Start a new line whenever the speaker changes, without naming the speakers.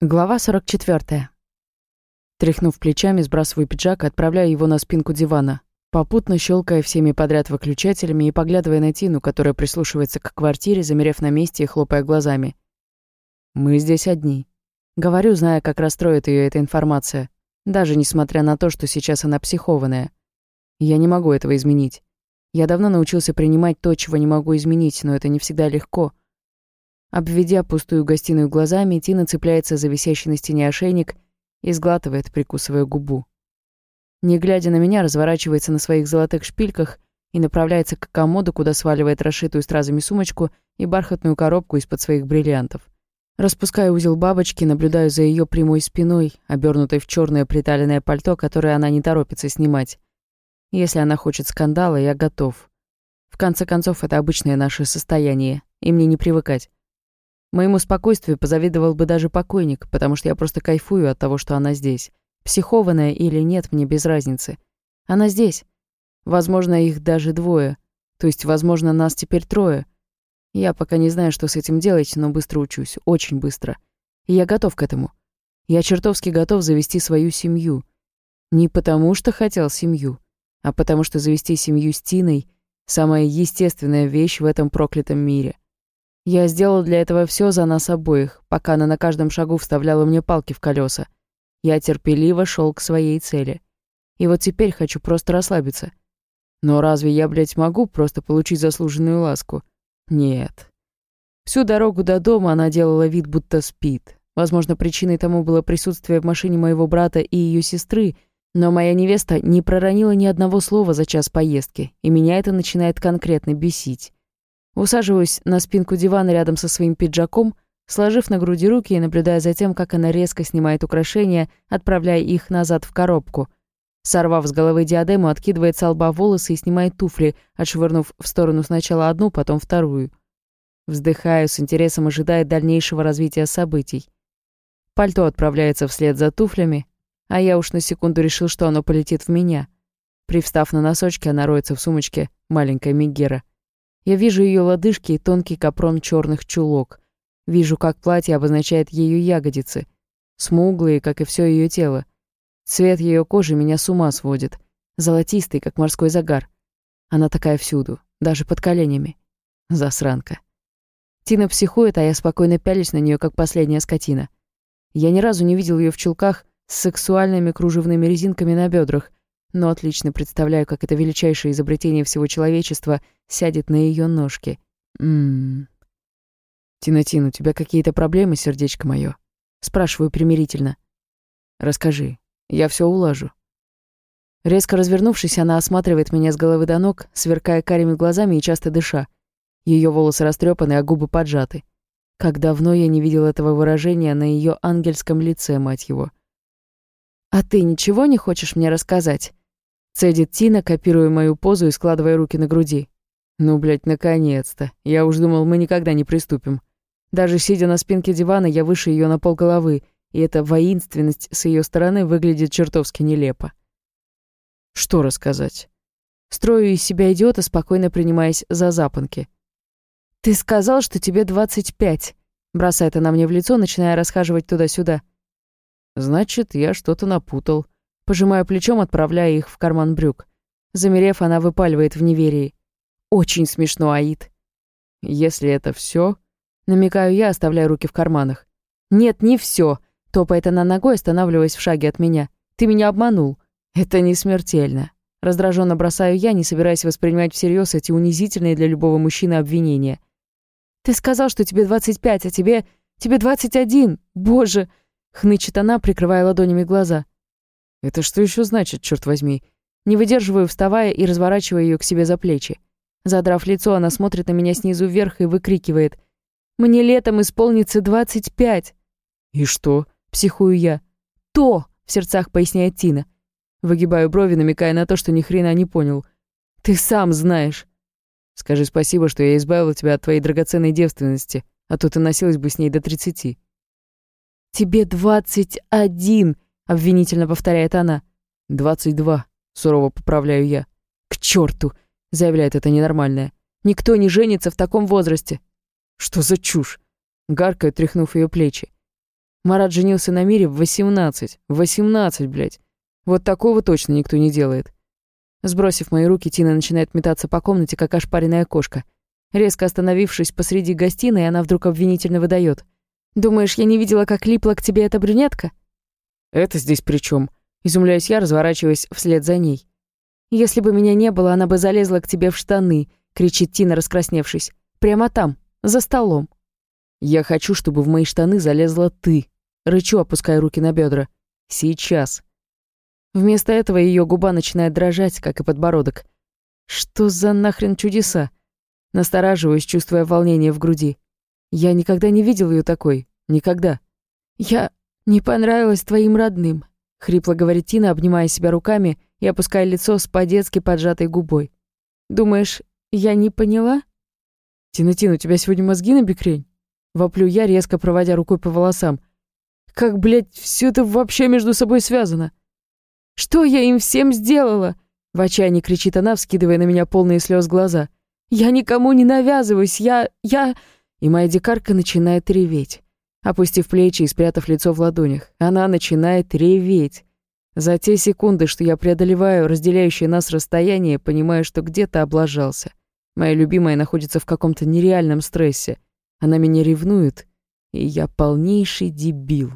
Глава 44. Тряхнув плечами, сбрасываю пиджак и отправляю его на спинку дивана, попутно щелкая всеми подряд выключателями и поглядывая на Тину, которая прислушивается к квартире, замерев на месте и хлопая глазами. «Мы здесь одни». Говорю, зная, как расстроит ее эта информация, даже несмотря на то, что сейчас она психованная. Я не могу этого изменить. Я давно научился принимать то, чего не могу изменить, но это не всегда легко — Обведя пустую гостиную глазами, Тина цепляется за висящий на стене ошейник и сглатывает, прикусывая губу. Не глядя на меня, разворачивается на своих золотых шпильках и направляется к комоду, куда сваливает расшитую стразами сумочку и бархатную коробку из-под своих бриллиантов. Распускаю узел бабочки, наблюдаю за ее прямой спиной, обернутой в черное приталенное пальто, которое она не торопится снимать. Если она хочет скандала, я готов. В конце концов, это обычное наше состояние, и мне не привыкать. Моему спокойствию позавидовал бы даже покойник, потому что я просто кайфую от того, что она здесь. Психованная или нет, мне без разницы. Она здесь. Возможно, их даже двое. То есть, возможно, нас теперь трое. Я пока не знаю, что с этим делать, но быстро учусь. Очень быстро. И я готов к этому. Я чертовски готов завести свою семью. Не потому, что хотел семью, а потому что завести семью с Тиной — самая естественная вещь в этом проклятом мире — я сделал для этого все за нас обоих, пока она на каждом шагу вставляла мне палки в колеса. Я терпеливо шел к своей цели. И вот теперь хочу просто расслабиться. Но разве я, блядь, могу просто получить заслуженную ласку? Нет. Всю дорогу до дома она делала вид, будто спит. Возможно, причиной тому было присутствие в машине моего брата и ее сестры, но моя невеста не проронила ни одного слова за час поездки, и меня это начинает конкретно бесить. Усаживаюсь на спинку дивана рядом со своим пиджаком, сложив на груди руки и наблюдая за тем, как она резко снимает украшения, отправляя их назад в коробку. Сорвав с головы диадему, откидывает с лба волосы и снимает туфли, отшвырнув в сторону сначала одну, потом вторую. Вздыхаю, с интересом ожидая дальнейшего развития событий. Пальто отправляется вслед за туфлями, а я уж на секунду решил, что оно полетит в меня. Привстав на носочки, она роется в сумочке маленькая Мегера. Я вижу ее лодыжки и тонкий капрон черных чулок. Вижу, как платье обозначает ее ягодицы. Смуглые, как и все ее тело. Цвет ее кожи меня с ума сводит. Золотистый, как морской загар. Она такая всюду, даже под коленями. Засранка. Тина психует, а я спокойно пялюсь на нее, как последняя скотина. Я ни разу не видел ее в чулках с сексуальными кружевными резинками на бедрах, но отлично представляю, как это величайшее изобретение всего человечества сядет на ее ножки. Ммм. «Тинатин, у тебя какие-то проблемы, сердечко мое? Спрашиваю примирительно. «Расскажи, я все улажу». Резко развернувшись, она осматривает меня с головы до ног, сверкая карими глазами и часто дыша. Ее волосы растрепаны, а губы поджаты. Как давно я не видел этого выражения на ее ангельском лице, мать его. «А ты ничего не хочешь мне рассказать?» Цедит Тина, копируя мою позу и складывая руки на груди. Ну, блядь, наконец-то. Я уж думал, мы никогда не приступим. Даже сидя на спинке дивана, я выше ее на полголовы, и эта воинственность с ее стороны выглядит чертовски нелепо. Что рассказать? Строю из себя идиота, спокойно принимаясь за запонки. «Ты сказал, что тебе 25», — бросает она мне в лицо, начиная расхаживать туда-сюда. «Значит, я что-то напутал», Пожимаю плечом, отправляя их в карман брюк. Замерев, она выпаливает в неверии. «Очень смешно, Аид». «Если это все, намекаю я, оставляя руки в карманах. «Нет, не все, топает она ногой, останавливаясь в шаге от меня. «Ты меня обманул. Это не смертельно». Раздраженно бросаю я, не собираясь воспринимать всерьез эти унизительные для любого мужчины обвинения. «Ты сказал, что тебе 25, а тебе... тебе 21! Боже!» — хнычет она, прикрывая ладонями глаза. Это что еще значит, черт возьми? Не выдерживаю, вставая и разворачивая ее к себе за плечи. Задрав лицо, она смотрит на меня снизу вверх и выкрикивает. «Мне летом исполнится двадцать пять!» «И что?» — психую я. «То!» — в сердцах поясняет Тина. Выгибаю брови, намекая на то, что ни хрена не понял. «Ты сам знаешь!» «Скажи спасибо, что я избавила тебя от твоей драгоценной девственности, а то ты носилась бы с ней до тридцати». «Тебе двадцать один!» Обвинительно повторяет она. «Двадцать два», — сурово поправляю я. «К черту!» — заявляет это ненормальное. «Никто не женится в таком возрасте». «Что за чушь?» — гаркает, тряхнув ее плечи. Марат женился на Мире в 18. 18, блядь. Вот такого точно никто не делает. Сбросив мои руки, Тина начинает метаться по комнате, как ошпаренная кошка. Резко остановившись посреди гостиной, она вдруг обвинительно выдает. «Думаешь, я не видела, как липла к тебе эта брюнетка?» «Это здесь при чем? Изумляюсь я, разворачиваясь вслед за ней. «Если бы меня не было, она бы залезла к тебе в штаны», — кричит Тина, раскрасневшись. «Прямо там, за столом». «Я хочу, чтобы в мои штаны залезла ты», — рычу, опуская руки на бедра. «Сейчас». Вместо этого ее губа начинает дрожать, как и подбородок. Что за нахрен чудеса? Настораживаюсь, чувствуя волнение в груди. Я никогда не видел ее такой. Никогда. Я не понравилась твоим родным, хрипло говорит Тина, обнимая себя руками и опуская лицо с по-детски поджатой губой. Думаешь, я не поняла? Тина-Тина, у тебя сегодня мозги на бекрень? Воплю я, резко проводя рукой по волосам. Как, блядь, все это вообще между собой связано? Что я им всем сделала?» В отчаянии кричит она, вскидывая на меня полные слез глаза. «Я никому не навязываюсь, я... я...» И моя дикарка начинает реветь. Опустив плечи и спрятав лицо в ладонях, она начинает реветь. За те секунды, что я преодолеваю разделяющее нас расстояние, понимаю, что где-то облажался. Моя любимая находится в каком-то нереальном стрессе. Она меня ревнует, и я полнейший дебил.